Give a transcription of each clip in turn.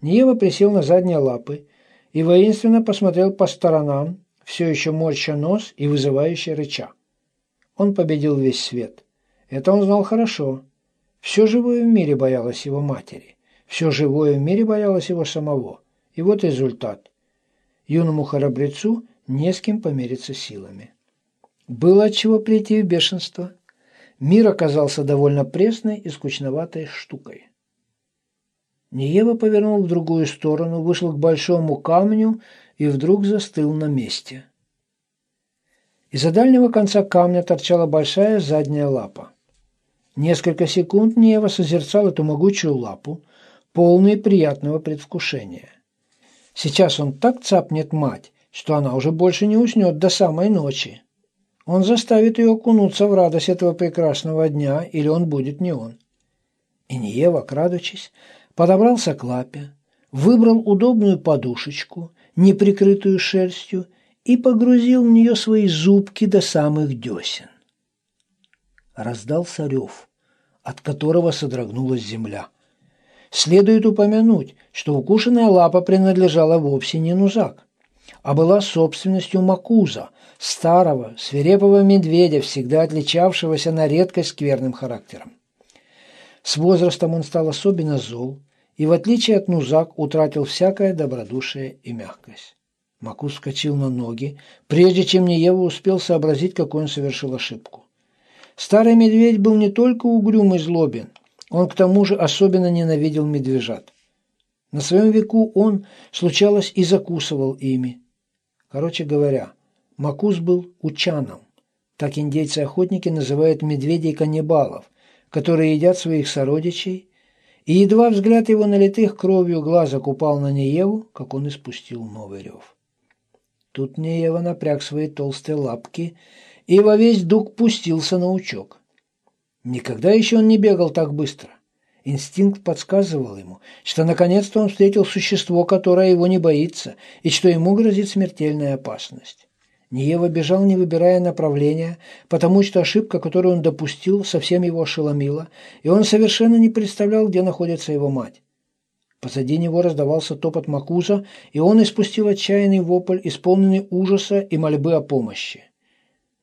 Ниева присел на задние лапы и воинственно посмотрел по сторонам, все еще морща нос и вызывающе рыча. Он победил весь свет. Это он знал хорошо. Все живое в мире боялось его матери. Все живое в мире боялось его самого. И вот результат. Юному храбрецу не с кем помериться силами. Было от чего прийти в бешенство. Мир оказался довольно пресной и скучноватой штукой. Ниева повернул в другую сторону, вышел к большому камню и вдруг застыл на месте. Из-за дальнего конца камня торчала большая задняя лапа. Несколько секунд Нева созерцал эту могучую лапу, полный приятного предвкушения. Сейчас он так цапнет мать, что она уже больше не уснет до самой ночи. Он заставит ее окунуться в радость этого прекрасного дня, или он будет не он. И Ниева, крадучись, подобрался к лапе, выбрал удобную подушечку, не прикрытую шерстью, и погрузил в нее свои зубки до самых десен. Раздался рев, от которого содрогнулась земля. Следует упомянуть, что укушенная лапа принадлежала вовсе не Нузак, а была собственностью Макуза, старого, свирепого медведя, всегда отличавшегося на редкость скверным характером. С возрастом он стал особенно зол и, в отличие от Нузак, утратил всякое добродушие и мягкость. Макуз вскочил на ноги, прежде чем Неева успел сообразить, какой он совершил ошибку. Старый медведь был не только угрюм и злобен, он к тому же особенно ненавидел медвежат. На своем веку он, случалось, и закусывал ими. Короче говоря, Макус был учаном. Так индейцы-охотники называют медведей-каннибалов, которые едят своих сородичей, и едва взгляд его налитых кровью глаза упал на Нееву, как он испустил новый рев. Тут Неева напряг свои толстые лапки и во весь дуг пустился на учок. Никогда еще он не бегал так быстро. Инстинкт подсказывал ему, что наконец-то он встретил существо, которое его не боится, и что ему грозит смертельная опасность. Ниева бежал, не выбирая направления, потому что ошибка, которую он допустил, совсем его ошеломила, и он совершенно не представлял, где находится его мать. Позади него раздавался топот Макуза, и он испустил отчаянный вопль, исполненный ужаса и мольбы о помощи.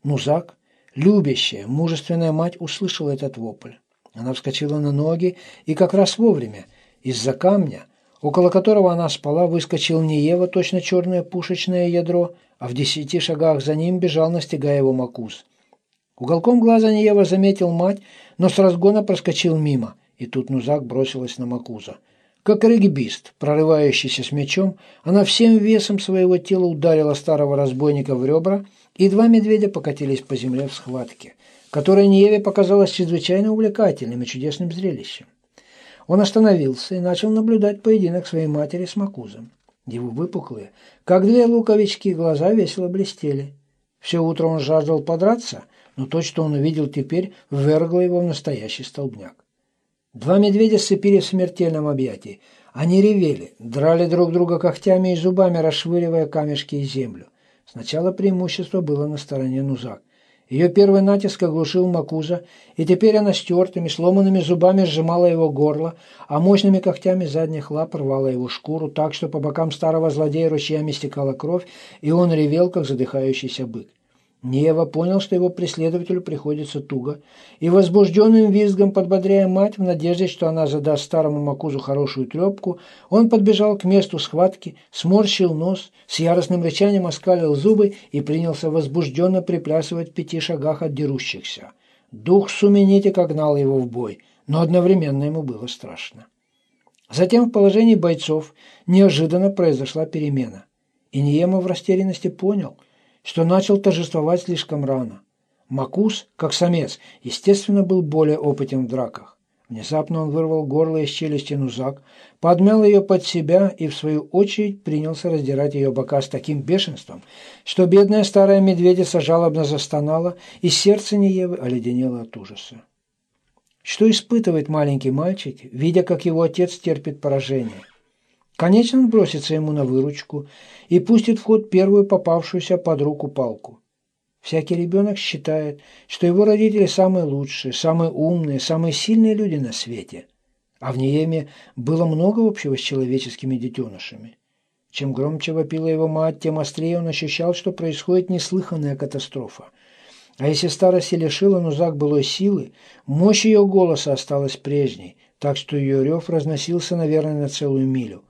Нузак, любящая, мужественная мать, услышала этот вопль. Она вскочила на ноги, и как раз вовремя, из-за камня, около которого она спала, выскочил не Ева, точно черное пушечное ядро, а в десяти шагах за ним бежал, настигая его Макус. Уголком глаза Ниева заметил мать, но с разгона проскочил мимо, и тут Нузак бросилась на Макуза. Как регбист, прорывающийся с мечом, она всем весом своего тела ударила старого разбойника в ребра, и два медведя покатились по земле в схватке, которая Ниеве показалась чрезвычайно увлекательным и чудесным зрелищем. Он остановился и начал наблюдать поединок своей матери с Макузом. Его выпуклые, как две луковички, глаза весело блестели. Все утро он жаждал подраться, но то, что он увидел теперь, ввергло его в настоящий столбняк. Два медведя сцепили в смертельном объятии. Они ревели, драли друг друга когтями и зубами, расшвыривая камешки и землю. Сначала преимущество было на стороне Нузак. Ее первый натиск оглушил Макуза, и теперь она стертыми, сломанными зубами сжимала его горло, а мощными когтями задних лап рвала его шкуру так, что по бокам старого злодея ручьями стекала кровь, и он ревел, как задыхающийся бык. Нева понял, что его преследователю приходится туго, и возбужденным визгом, подбодряя мать в надежде, что она задаст старому Макузу хорошую трепку, он подбежал к месту схватки, сморщил нос, с яростным рычанием оскалил зубы и принялся возбужденно приплясывать в пяти шагах от дерущихся. Дух Суменитика гнал его в бой, но одновременно ему было страшно. Затем в положении бойцов неожиданно произошла перемена, и Ниема в растерянности понял – что начал торжествовать слишком рано. Макус, как самец, естественно, был более опытен в драках. Внезапно он вырвал горло из челюсти Нузак, подмял ее под себя и, в свою очередь, принялся раздирать ее бока с таким бешенством, что бедная старая медведица жалобно застонала, и сердце Неевы оледенело от ужаса. Что испытывает маленький мальчик, видя, как его отец терпит поражение? Конечно, он бросится ему на выручку и пустит в ход первую попавшуюся под руку палку. Всякий ребенок считает, что его родители самые лучшие, самые умные, самые сильные люди на свете. А в Ниеме было много общего с человеческими детенышами. Чем громче вопила его мать, тем острее он ощущал, что происходит неслыханная катастрофа. А если старость и лишила Нузак былой силы, мощь ее голоса осталась прежней, так что ее рев разносился, наверное, на целую милю.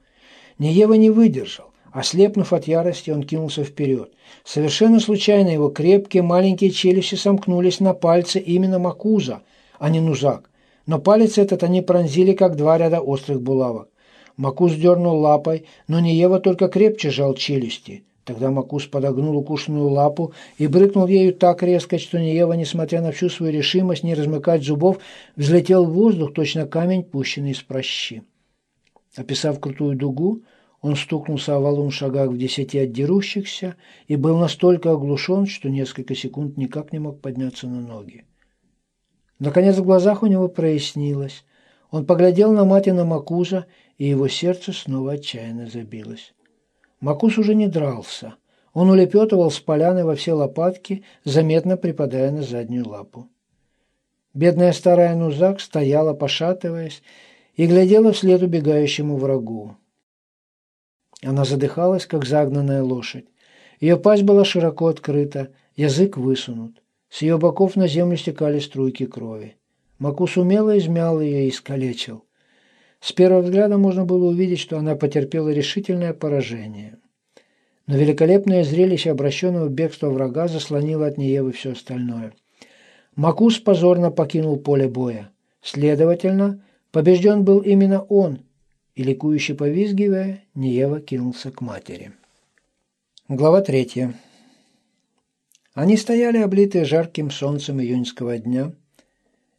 Ниева не выдержал. Ослепнув от ярости, он кинулся вперед. Совершенно случайно его крепкие маленькие челюсти сомкнулись на пальце именно Макуза, а не Нузак. Но палец этот они пронзили, как два ряда острых булавок. Макуз дернул лапой, но Ниева только крепче жал челюсти. Тогда Макус подогнул укушенную лапу и брыкнул ею так резко, что Ниева, несмотря на всю свою решимость не размыкать зубов, взлетел в воздух, точно камень, пущенный из прощи. Описав крутую дугу, он стукнулся о валун шагах в десяти от дерущихся и был настолько оглушен, что несколько секунд никак не мог подняться на ноги. Наконец в глазах у него прояснилось. Он поглядел на мать и на Макуза, и его сердце снова отчаянно забилось. Макус уже не дрался. Он улепетывал с поляны во все лопатки, заметно припадая на заднюю лапу. Бедная старая Нузак стояла, пошатываясь, и глядела вслед убегающему врагу. Она задыхалась, как загнанная лошадь. Ее пасть была широко открыта, язык высунут. С ее боков на землю стекали струйки крови. Макус умело измял ее и искалечил. С первого взгляда можно было увидеть, что она потерпела решительное поражение. Но великолепное зрелище обращенного в бегство врага заслонило от Ниевы все остальное. Макус позорно покинул поле боя. Следовательно, побежден был именно он, и, ликующе повизгивая, Ниева кинулся к матери. Глава третья. Они стояли, облитые жарким солнцем июньского дня,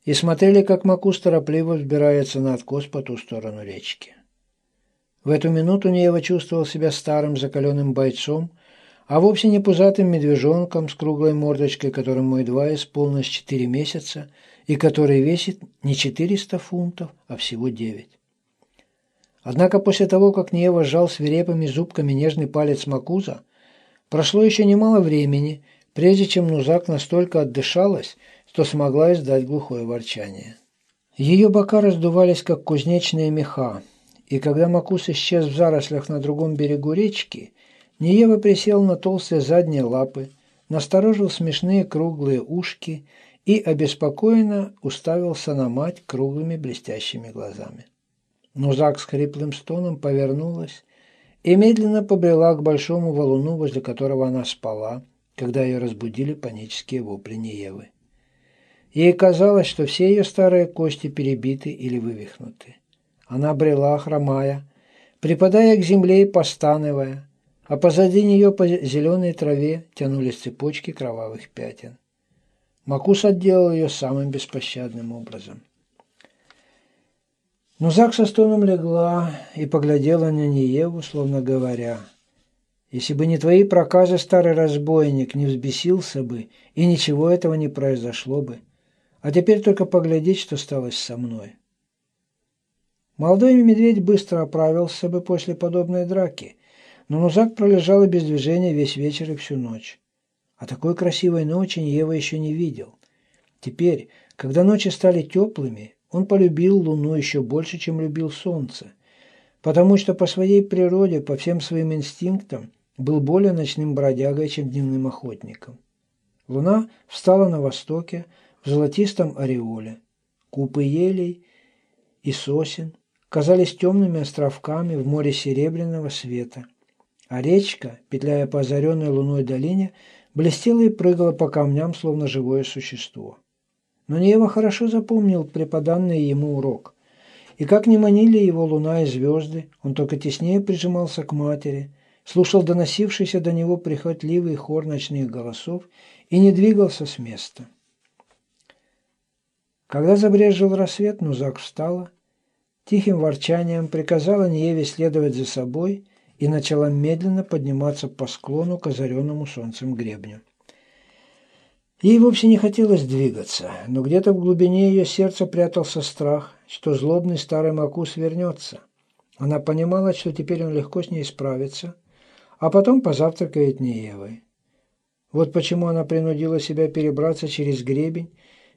и смотрели, как Макус торопливо взбирается на откос по ту сторону речки. В эту минуту Неева чувствовал себя старым закаленным бойцом, а вовсе не пузатым медвежонком с круглой мордочкой, которому едва исполнилось четыре месяца и который весит не 400 фунтов, а всего девять. Однако после того, как Нева сжал свирепыми зубками нежный палец Макуза, прошло еще немало времени, прежде чем Нузак настолько отдышалась, что смогла издать глухое ворчание. Ее бока раздувались, как кузнечные меха, и когда Макус исчез в зарослях на другом берегу речки, Ниева присел на толстые задние лапы, насторожил смешные круглые ушки и обеспокоенно уставился на мать круглыми блестящими глазами. Нузак с хриплым стоном повернулась и медленно побрела к большому валуну, возле которого она спала, когда ее разбудили панические вопли Ниевы. Ей казалось, что все ее старые кости перебиты или вывихнуты. Она брела, хромая, припадая к земле и постановая, а позади нее по зеленой траве тянулись цепочки кровавых пятен. Макус отделал ее самым беспощадным образом. Но Зак со стоном легла и поглядела на Ниеву, словно говоря, «Если бы не твои проказы, старый разбойник, не взбесился бы, и ничего этого не произошло бы. А теперь только поглядеть, что стало со мной. Молодой медведь быстро оправился бы после подобной драки, но Нузак пролежал и без движения весь вечер и всю ночь. А такой красивой ночи Ева еще не видел. Теперь, когда ночи стали теплыми, он полюбил луну еще больше, чем любил солнце, потому что по своей природе, по всем своим инстинктам, был более ночным бродягой, чем дневным охотником. Луна встала на востоке, в золотистом ореоле. Купы елей и сосен казались темными островками в море серебряного света, а речка, петляя по озаренной луной долине, блестела и прыгала по камням, словно живое существо. Но Неева хорошо запомнил преподанный ему урок. И как не манили его луна и звезды, он только теснее прижимался к матери, слушал доносившийся до него прихотливый хор ночных голосов и не двигался с места. Когда забрежил рассвет, Нузак встала, тихим ворчанием приказала Ниеве следовать за собой и начала медленно подниматься по склону к озаренному солнцем гребню. Ей вовсе не хотелось двигаться, но где-то в глубине ее сердца прятался страх, что злобный старый Макус вернется. Она понимала, что теперь он легко с ней справится, а потом позавтракает Ниевой. Вот почему она принудила себя перебраться через гребень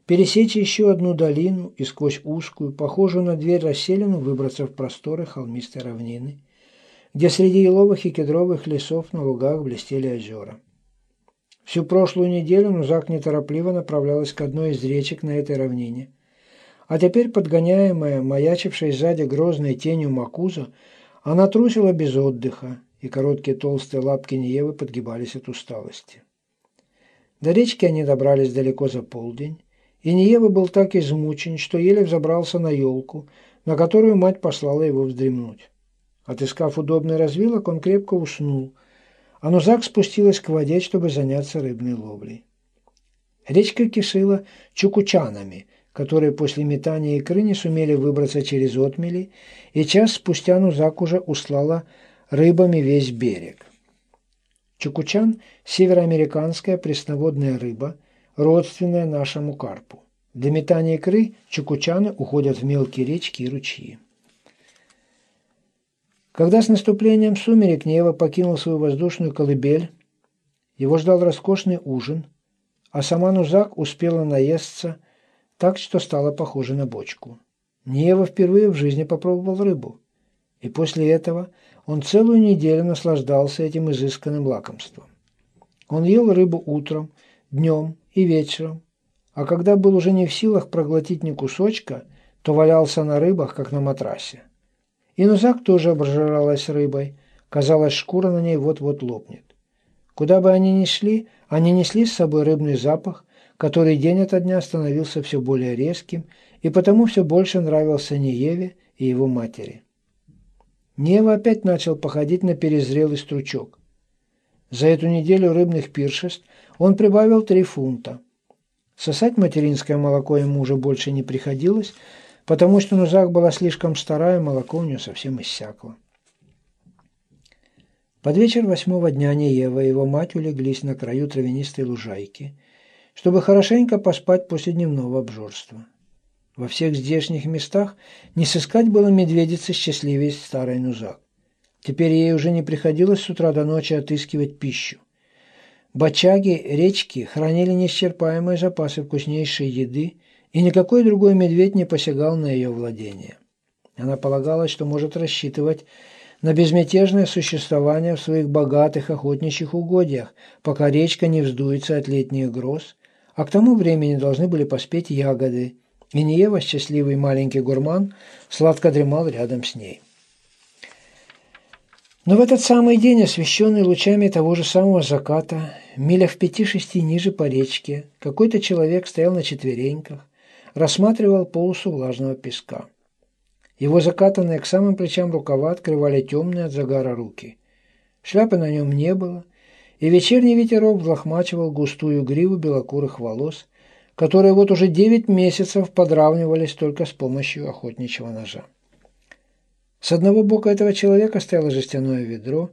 пересечь еще одну долину и сквозь узкую, похожую на дверь расселину, выбраться в просторы холмистой равнины, где среди еловых и кедровых лесов на лугах блестели озера. Всю прошлую неделю Нузак неторопливо направлялась к одной из речек на этой равнине. А теперь, подгоняемая, маячившей сзади грозной тенью Макуза, она трусила без отдыха, и короткие толстые лапки Ниевы подгибались от усталости. До речки они добрались далеко за полдень, и Ниева был так измучен, что еле взобрался на елку, на которую мать послала его вздремнуть. Отыскав удобный развилок, он крепко уснул – а Нузак спустилась к воде, чтобы заняться рыбной ловлей. Речка кишила чукучанами, которые после метания икры не сумели выбраться через отмели, и час спустя Нузак уже услала рыбами весь берег. Чукучан – североамериканская пресноводная рыба, родственная нашему карпу. Для метания икры чукучаны уходят в мелкие речки и ручьи. Когда с наступлением сумерек Нева покинул свою воздушную колыбель, его ждал роскошный ужин, а сама Нузак успела наесться так, что стала похожа на бочку. Нева впервые в жизни попробовал рыбу, и после этого он целую неделю наслаждался этим изысканным лакомством. Он ел рыбу утром, днем и вечером, а когда был уже не в силах проглотить ни кусочка, то валялся на рыбах, как на матрасе. Инузак тоже обжиралась рыбой. Казалось, шкура на ней вот-вот лопнет. Куда бы они ни шли, они несли с собой рыбный запах, который день ото дня становился все более резким и потому все больше нравился Нееве и его матери. Нева опять начал походить на перезрелый стручок. За эту неделю рыбных пиршеств он прибавил три фунта. Сосать материнское молоко ему уже больше не приходилось, потому что Нузак была слишком старая, молоко у нее совсем иссякло. Под вечер восьмого дня Неева и его мать улеглись на краю травянистой лужайки, чтобы хорошенько поспать после дневного обжорства. Во всех здешних местах не сыскать было медведицы счастливее старой Нузак. Теперь ей уже не приходилось с утра до ночи отыскивать пищу. Бочаги, речки хранили неисчерпаемые запасы вкуснейшей еды и никакой другой медведь не посягал на ее владение. Она полагала, что может рассчитывать на безмятежное существование в своих богатых охотничьих угодьях, пока речка не вздуется от летних гроз, а к тому времени должны были поспеть ягоды, и Ниева, счастливый маленький гурман, сладко дремал рядом с ней. Но в этот самый день, освещенный лучами того же самого заката, миля в пяти-шести ниже по речке, какой-то человек стоял на четвереньках, рассматривал полосу влажного песка. Его закатанные к самым плечам рукава открывали темные от загара руки. Шляпы на нем не было, и вечерний ветерок взлохмачивал густую гриву белокурых волос, которые вот уже девять месяцев подравнивались только с помощью охотничьего ножа. С одного бока этого человека стояло жестяное ведро,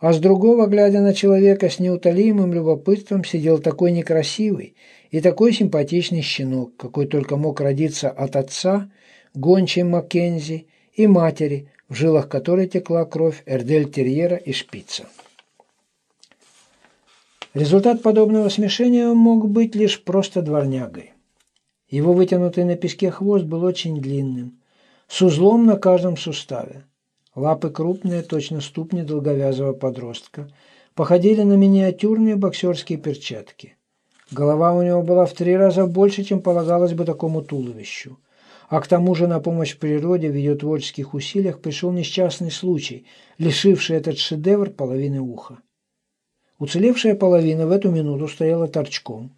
а с другого, глядя на человека с неутолимым любопытством, сидел такой некрасивый и такой симпатичный щенок, какой только мог родиться от отца, гончей Маккензи, и матери, в жилах которой текла кровь Эрдель-терьера и шпица. Результат подобного смешения мог быть лишь просто дворнягой. Его вытянутый на песке хвост был очень длинным, с узлом на каждом суставе. Лапы крупные, точно ступни долговязого подростка, походили на миниатюрные боксерские перчатки. Голова у него была в три раза больше, чем полагалось бы такому туловищу. А к тому же на помощь природе в ее творческих усилиях пришел несчастный случай, лишивший этот шедевр половины уха. Уцелевшая половина в эту минуту стояла торчком,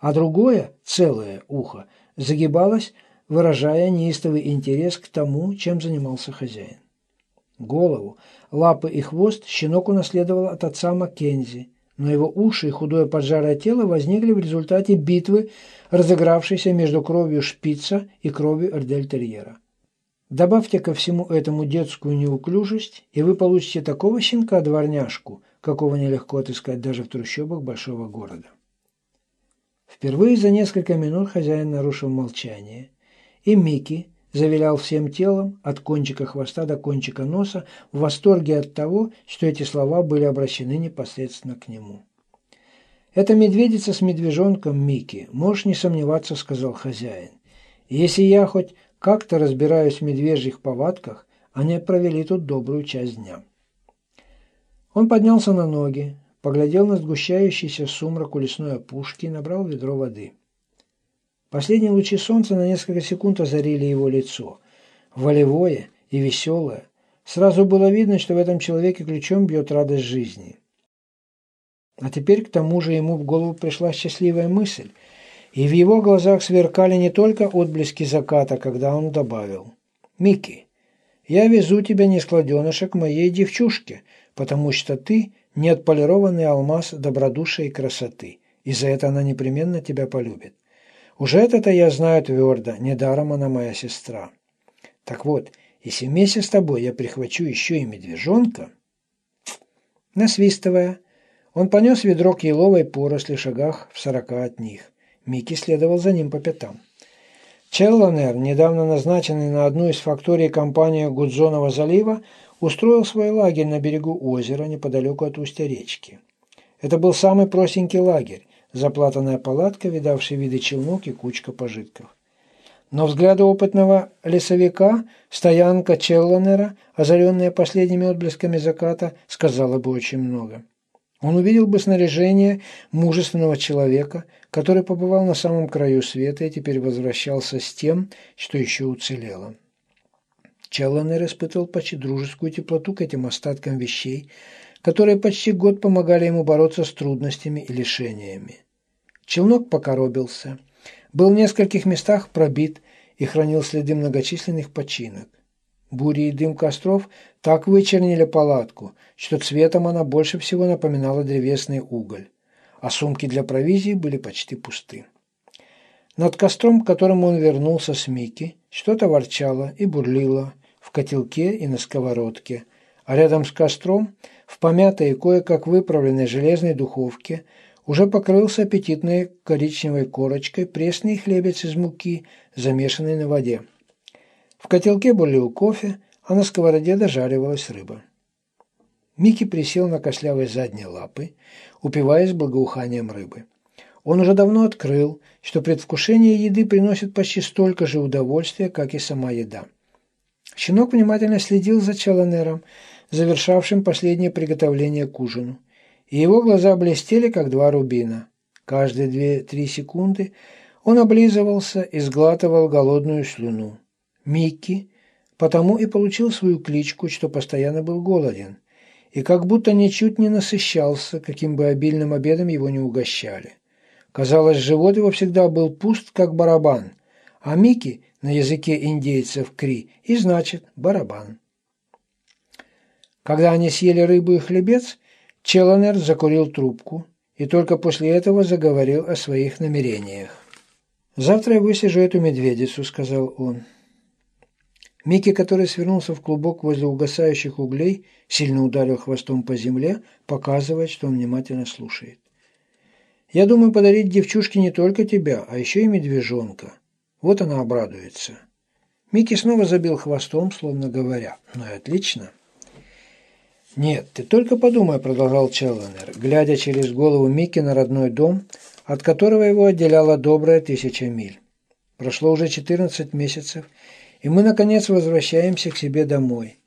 а другое, целое ухо, загибалось, выражая неистовый интерес к тому, чем занимался хозяин. Голову, лапы и хвост щенок унаследовал от отца Маккензи – но его уши и худое поджарое тело возникли в результате битвы, разыгравшейся между кровью шпица и кровью эрдельтерьера. Добавьте ко всему этому детскую неуклюжесть, и вы получите такого щенка-дворняжку, какого нелегко отыскать даже в трущобах большого города. Впервые за несколько минут хозяин нарушил молчание, и Микки, завилял всем телом, от кончика хвоста до кончика носа, в восторге от того, что эти слова были обращены непосредственно к нему. «Это медведица с медвежонком Микки, можешь не сомневаться», — сказал хозяин. «Если я хоть как-то разбираюсь в медвежьих повадках, они провели тут добрую часть дня». Он поднялся на ноги, поглядел на сгущающийся сумрак у лесной опушки и набрал ведро воды. Последние лучи солнца на несколько секунд озарили его лицо. Волевое и веселое. Сразу было видно, что в этом человеке ключом бьет радость жизни. А теперь к тому же ему в голову пришла счастливая мысль, и в его глазах сверкали не только отблески заката, когда он добавил «Микки, я везу тебя не складенышек моей девчушке, потому что ты не отполированный алмаз добродушия и красоты, и за это она непременно тебя полюбит. Уже это-то я знаю твердо, недаром она моя сестра. Так вот, если вместе с тобой я прихвачу еще и медвежонка...» Насвистывая, он понес ведро к еловой поросли шагах в сорока от них. Микки следовал за ним по пятам. Челланер, недавно назначенный на одну из факторий компании Гудзонова залива, устроил свой лагерь на берегу озера неподалеку от устья речки. Это был самый простенький лагерь, заплатанная палатка, видавшая виды челнок и кучка пожитков. Но взгляду опытного лесовика стоянка Челланера, озаренная последними отблесками заката, сказала бы очень много. Он увидел бы снаряжение мужественного человека, который побывал на самом краю света и теперь возвращался с тем, что еще уцелело. Челланер испытывал почти дружескую теплоту к этим остаткам вещей, которые почти год помогали ему бороться с трудностями и лишениями. Челнок покоробился, был в нескольких местах пробит и хранил следы многочисленных починок. Бури и дым костров так вычернили палатку, что цветом она больше всего напоминала древесный уголь, а сумки для провизии были почти пусты. Над костром, к которому он вернулся с Микки, что-то ворчало и бурлило в котелке и на сковородке, а рядом с костром, в помятой и кое-как выправленной железной духовке, уже покрылся аппетитной коричневой корочкой пресный хлебец из муки, замешанный на воде. В котелке бурлил кофе, а на сковороде дожаривалась рыба. Микки присел на костлявой задние лапы, упиваясь благоуханием рыбы. Он уже давно открыл, что предвкушение еды приносит почти столько же удовольствия, как и сама еда. Щенок внимательно следил за Челленером, завершавшим последнее приготовление к ужину, и его глаза блестели, как два рубина. Каждые две-три секунды он облизывался и сглатывал голодную слюну. Микки, потому и получил свою кличку, что постоянно был голоден, и как будто ничуть не насыщался, каким бы обильным обедом его не угощали. Казалось, живот его всегда был пуст, как барабан, а Микки на языке индейцев кри и значит барабан. Когда они съели рыбу и хлебец, Челленер закурил трубку и только после этого заговорил о своих намерениях. «Завтра я высижу эту медведицу», — сказал он. Микки, который свернулся в клубок возле угасающих углей, сильно ударил хвостом по земле, показывая, что он внимательно слушает. «Я думаю подарить девчушке не только тебя, а еще и медвежонка. Вот она обрадуется». Микки снова забил хвостом, словно говоря, «Ну и отлично». «Нет, ты только подумай», – продолжал Челленер, глядя через голову Микки на родной дом, от которого его отделяла добрая тысяча миль. Прошло уже 14 месяцев, и мы, наконец, возвращаемся к себе домой.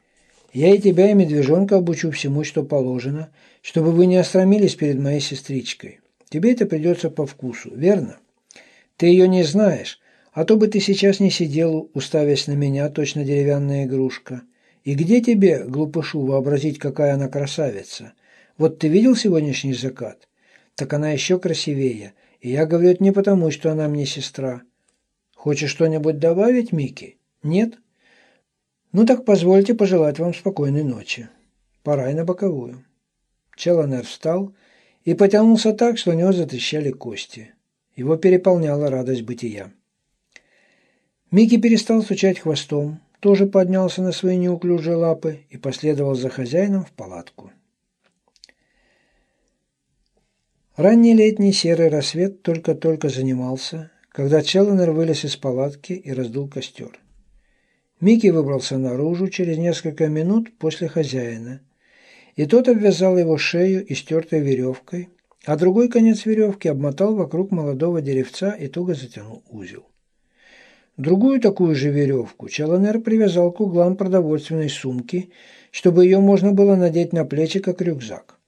Я и тебя, и медвежонка обучу всему, что положено, чтобы вы не остромились перед моей сестричкой. Тебе это придется по вкусу, верно? Ты ее не знаешь, а то бы ты сейчас не сидел, уставясь на меня, точно деревянная игрушка. И где тебе, глупышу, вообразить, какая она красавица? Вот ты видел сегодняшний закат? Так она еще красивее. И я говорю это не потому, что она мне сестра. Хочешь что-нибудь добавить, Микки? Нет? Ну так позвольте пожелать вам спокойной ночи. Пора и на боковую. Челленер встал и потянулся так, что у него затрещали кости. Его переполняла радость бытия. Микки перестал стучать хвостом, тоже поднялся на свои неуклюжие лапы и последовал за хозяином в палатку. Ранний летний серый рассвет только-только занимался, когда Челленер вылез из палатки и раздул костер. Микки выбрался наружу через несколько минут после хозяина, и тот обвязал его шею истертой веревкой а другой конец веревки обмотал вокруг молодого деревца и туго затянул узел. Другую такую же веревку Чаланер привязал к углам продовольственной сумки, чтобы ее можно было надеть на плечи, как рюкзак.